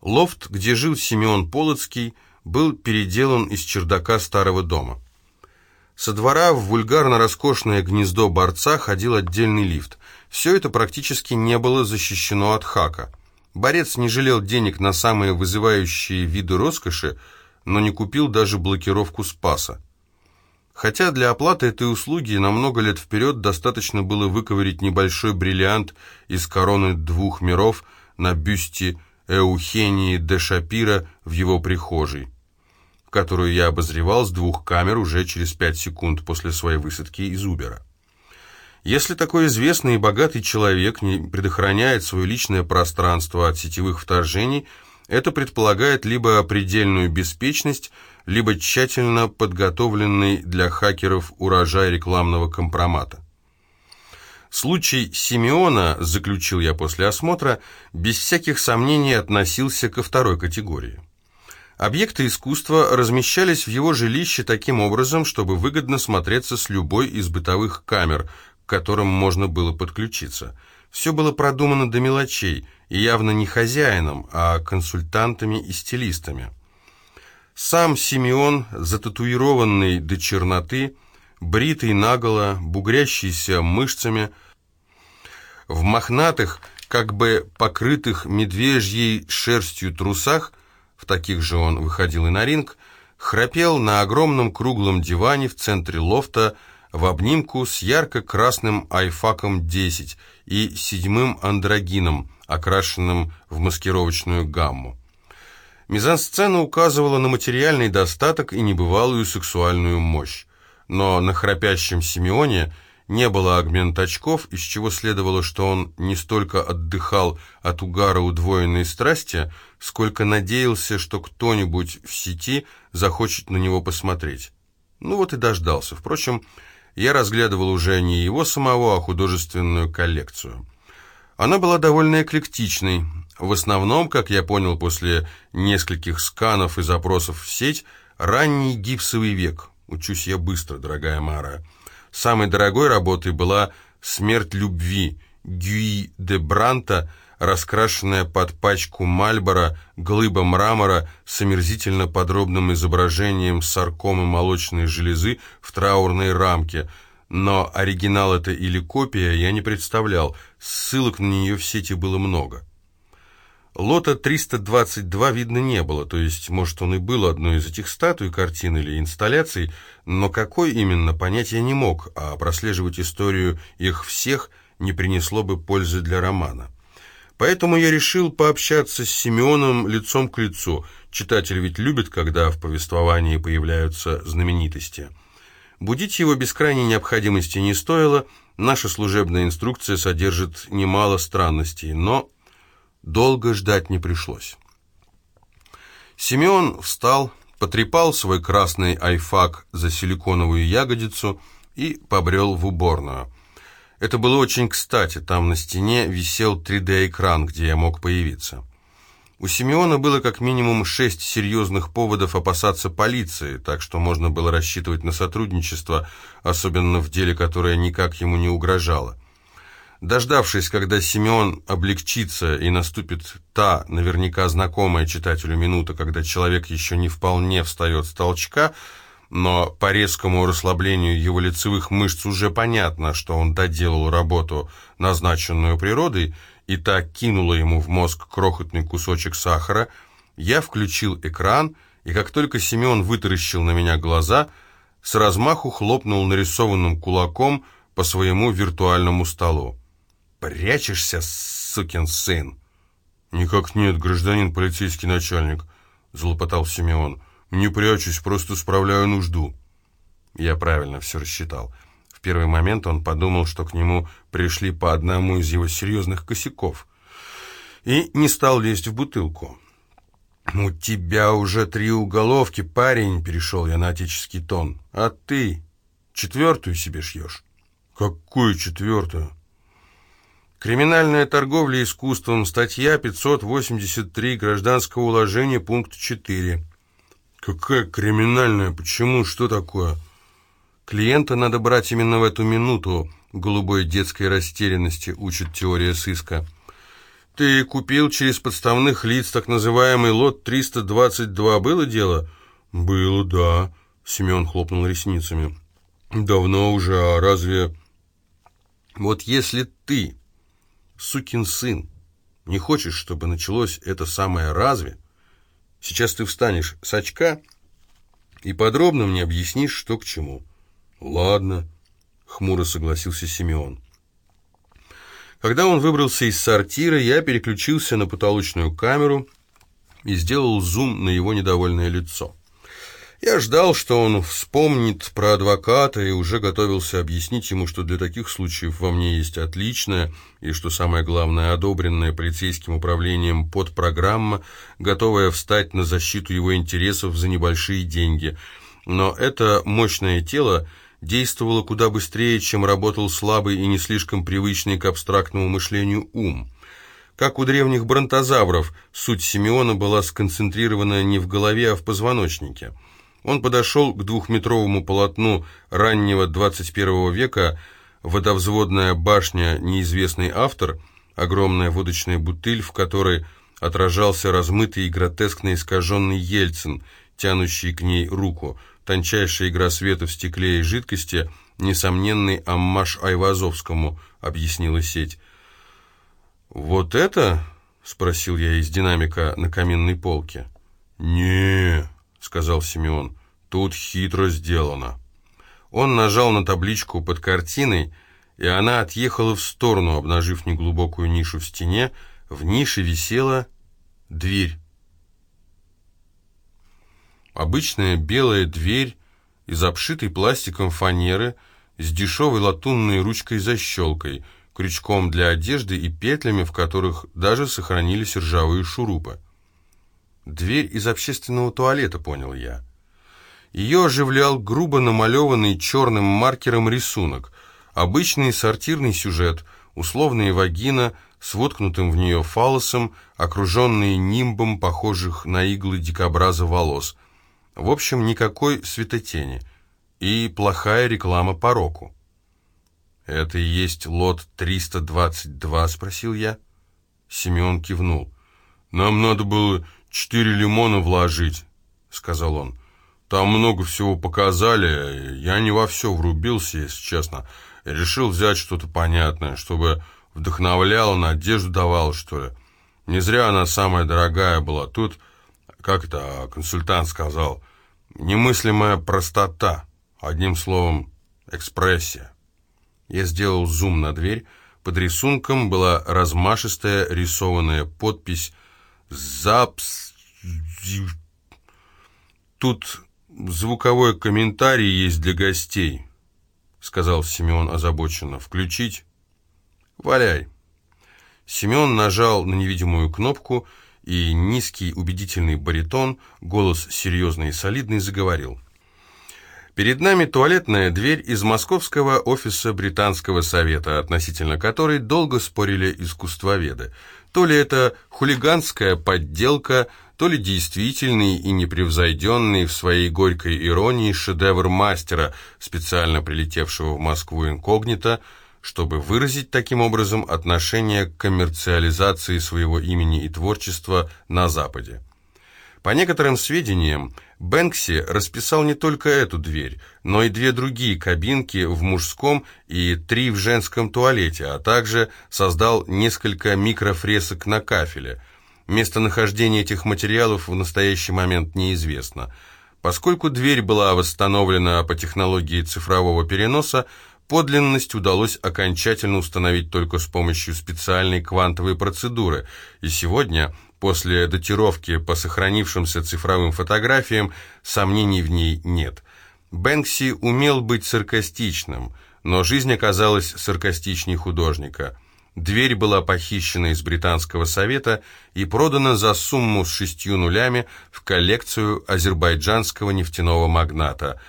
Лофт, где жил Симеон Полоцкий, был переделан из чердака старого дома. Со двора в вульгарно-роскошное гнездо борца ходил отдельный лифт. Все это практически не было защищено от хака. Борец не жалел денег на самые вызывающие виды роскоши, но не купил даже блокировку Спаса. Хотя для оплаты этой услуги на много лет вперед достаточно было выковырить небольшой бриллиант из короны двух миров на бюсте Эухении де Шапира в его прихожей которую я обозревал с двух камер уже через пять секунд после своей высадки из Убера. Если такой известный и богатый человек не предохраняет свое личное пространство от сетевых вторжений, это предполагает либо предельную беспечность, либо тщательно подготовленный для хакеров урожай рекламного компромата. Случай Симеона, заключил я после осмотра, без всяких сомнений относился ко второй категории. Объекты искусства размещались в его жилище таким образом, чтобы выгодно смотреться с любой из бытовых камер, к которым можно было подключиться. Все было продумано до мелочей, и явно не хозяином, а консультантами и стилистами. Сам Симеон, зататуированный до черноты, бритый наголо, бугрящийся мышцами, в мохнатых, как бы покрытых медвежьей шерстью трусах, в таких же он выходил и на ринг, храпел на огромном круглом диване в центре лофта в обнимку с ярко-красным айфаком 10 и седьмым андрогином, окрашенным в маскировочную гамму. Мизансцена указывала на материальный достаток и небывалую сексуальную мощь, но на храпящем Симеоне – не было агмент-очков, из чего следовало, что он не столько отдыхал от угара удвоенной страсти, сколько надеялся, что кто-нибудь в сети захочет на него посмотреть. Ну вот и дождался. Впрочем, я разглядывал уже не его самого, а художественную коллекцию. Она была довольно эклектичной. В основном, как я понял после нескольких сканов и запросов в сеть, ранний гипсовый век. Учусь я быстро, дорогая Мара. Самой дорогой работой была «Смерть любви» Гюи де Бранта, раскрашенная под пачку Мальбора, глыба мрамора с омерзительно подробным изображением саркомы молочной железы в траурной рамке. Но оригинал это или копия я не представлял, ссылок на нее в сети было много. Лота 322 видно не было, то есть, может, он и был одной из этих статуй, картин или инсталляций, но какой именно, понять я не мог, а прослеживать историю их всех не принесло бы пользы для романа. Поэтому я решил пообщаться с Симеоном лицом к лицу. Читатель ведь любит, когда в повествовании появляются знаменитости. Будить его без крайней необходимости не стоило, наша служебная инструкция содержит немало странностей, но Долго ждать не пришлось. Семен встал, потрепал свой красный айфак за силиконовую ягодицу и побрел в уборную. Это было очень кстати, там на стене висел 3D-экран, где я мог появиться. У Симеона было как минимум шесть серьезных поводов опасаться полиции, так что можно было рассчитывать на сотрудничество, особенно в деле, которое никак ему не угрожало. Дождавшись, когда Симеон облегчится и наступит та, наверняка знакомая читателю минута, когда человек еще не вполне встает с толчка, но по резкому расслаблению его лицевых мышц уже понятно, что он доделал работу, назначенную природой, и так кинула ему в мозг крохотный кусочек сахара, я включил экран, и как только Семен вытаращил на меня глаза, с размаху хлопнул нарисованным кулаком по своему виртуальному столу. «Прячешься, сукин сын!» «Никак нет, гражданин полицейский начальник», — залопотал Симеон. «Не прячусь, просто справляю нужду». Я правильно все рассчитал. В первый момент он подумал, что к нему пришли по одному из его серьезных косяков. И не стал лезть в бутылку. «У тебя уже три уголовки, парень», — перешел я на отеческий тон. «А ты четвертую себе шьешь?» «Какую четвертую?» Криминальная торговля искусством, статья 583 Гражданского уложения, пункт 4. Какая криминальная? Почему? Что такое? Клиента надо брать именно в эту минуту. Голубой детской растерянности учит теория сыска. Ты купил через подставных лиц так называемый лот 322, было дело?» «Было, да», — Семен хлопнул ресницами. «Давно уже, а разве...» «Вот если ты, сукин сын, не хочешь, чтобы началось это самое «разве», сейчас ты встанешь с очка и подробно мне объяснишь, что к чему». «Ладно», — хмуро согласился Симеон. Когда он выбрался из сортира, я переключился на потолочную камеру и сделал зум на его недовольное лицо. Я ждал, что он вспомнит про адвоката и уже готовился объяснить ему, что для таких случаев во мне есть отличная и, что самое главное, одобренная полицейским управлением подпрограмма, готовая встать на защиту его интересов за небольшие деньги. Но это мощное тело действовало куда быстрее, чем работал слабый и не слишком привычный к абстрактному мышлению ум. Как у древних бронтозавров, суть Симеона была сконцентрирована не в голове, а в позвоночнике – он подошел к двухметровому полотну раннего 21 века, водовзводная башня «Неизвестный автор», огромная водочная бутыль, в которой отражался размытый и гротескно искаженный Ельцин, тянущий к ней руку, тончайшая игра света в стекле и жидкости, несомненный аммаж Айвазовскому, объяснила сеть. «Вот это?» — спросил я из динамика на каминной полке. не — сказал Симеон. «Тут хитро сделано». Он нажал на табличку под картиной, и она отъехала в сторону, обнажив неглубокую нишу в стене. В нише висела дверь. Обычная белая дверь из обшитой пластиком фанеры с дешевой латунной ручкой-защелкой, крючком для одежды и петлями, в которых даже сохранились ржавые шурупы. Дверь из общественного туалета, понял я. Ее оживлял грубо намалеванный черным маркером рисунок. Обычный сортирный сюжет, условная вагина с воткнутым в нее фалосом, окруженные нимбом похожих на иглы дикобраза волос. В общем, никакой светотени. И плохая реклама пороку. «Это и есть лот 322?» — спросил я. Семен кивнул. «Нам надо было четыре лимона вложить», — сказал он. «Там много всего показали, я не во все врубился, если честно. решил взять что-то понятное, чтобы вдохновляло, надежду давало, что ли. Не зря она самая дорогая была. Тут, как это консультант сказал, немыслимая простота, одним словом, экспрессия». Я сделал зум на дверь, под рисунком была размашистая рисованная подпись Запс... Тут звуковой комментарий есть для гостей, сказал Семен озабоченно. Включить? Валяй. Семен нажал на невидимую кнопку, и низкий убедительный баритон, голос серьезный и солидный, заговорил. Перед нами туалетная дверь из московского офиса Британского совета, относительно которой долго спорили искусствоведы. То ли это хулиганская подделка, то ли действительный и непревзойденный в своей горькой иронии шедевр мастера, специально прилетевшего в Москву инкогнито, чтобы выразить таким образом отношение к коммерциализации своего имени и творчества на Западе. По некоторым сведениям, Бэнкси расписал не только эту дверь, но и две другие кабинки в мужском и три в женском туалете, а также создал несколько микрофресок на кафеле. Местонахождение этих материалов в настоящий момент неизвестно. Поскольку дверь была восстановлена по технологии цифрового переноса, Подлинность удалось окончательно установить только с помощью специальной квантовой процедуры, и сегодня После датировки по сохранившимся цифровым фотографиям сомнений в ней нет. Бэнкси умел быть саркастичным, но жизнь оказалась саркастичней художника. Дверь была похищена из Британского совета и продана за сумму с шестью нулями в коллекцию азербайджанского нефтяного магната.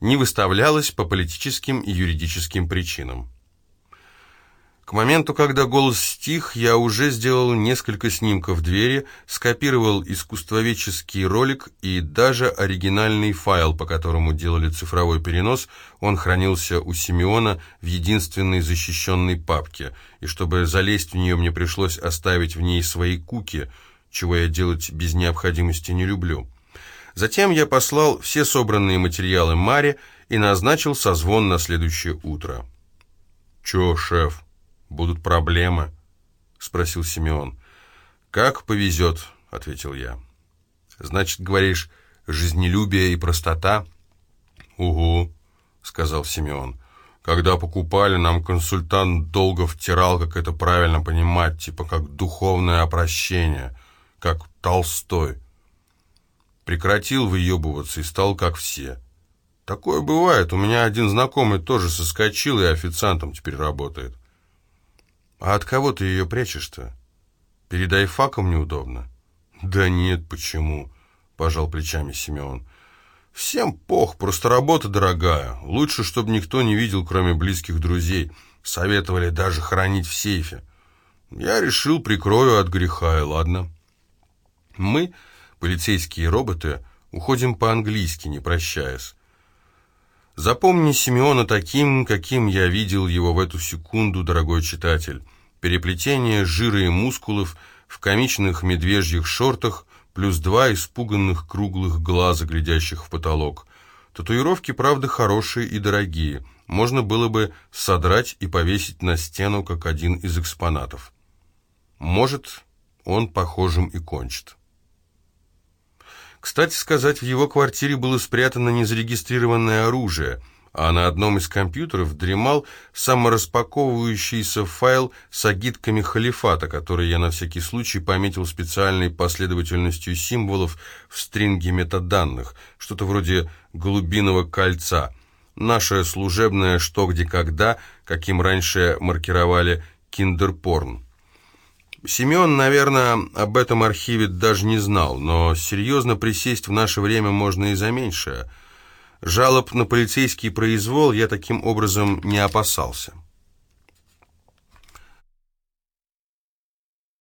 Не выставлялась по политическим и юридическим причинам. К моменту, когда голос стих, я уже сделал несколько снимков двери, скопировал искусствоведческий ролик и даже оригинальный файл, по которому делали цифровой перенос, он хранился у Симеона в единственной защищенной папке, и чтобы залезть в нее, мне пришлось оставить в ней свои куки, чего я делать без необходимости не люблю. Затем я послал все собранные материалы Маре и назначил созвон на следующее утро. «Чё, шеф?» Будут проблемы?» — спросил Симеон. «Как повезет», — ответил я. «Значит, говоришь, жизнелюбие и простота?» «Угу», — сказал Симеон. «Когда покупали, нам консультант долго втирал, как это правильно понимать, типа как духовное опрощение, как Толстой. Прекратил выебываться и стал как все. Такое бывает, у меня один знакомый тоже соскочил и официантом теперь работает». «А от кого ты ее прячешь-то? Перед айфаком неудобно?» «Да нет, почему?» — пожал плечами Симеон. «Всем пох, просто работа дорогая. Лучше, чтобы никто не видел, кроме близких друзей. Советовали даже хранить в сейфе. Я решил, прикрою от греха, и ладно». Мы, полицейские роботы, уходим по-английски, не прощаясь. Запомни Симеона таким, каким я видел его в эту секунду, дорогой читатель. Переплетение жира и мускулов в комичных медвежьих шортах, плюс два испуганных круглых глаза, глядящих в потолок. Татуировки, правда, хорошие и дорогие. Можно было бы содрать и повесить на стену, как один из экспонатов. Может, он похожим и кончит. Кстати сказать, в его квартире было спрятано незарегистрированное оружие, а на одном из компьютеров дремал самораспаковывающийся файл с агитками халифата, который я на всякий случай пометил специальной последовательностью символов в стринге метаданных, что-то вроде «голубиного кольца», наше служебное «что, где, когда», каким раньше маркировали «киндерпорн». Семен, наверное, об этом архиве даже не знал, но серьезно присесть в наше время можно и за меньшее. Жалоб на полицейский произвол я таким образом не опасался.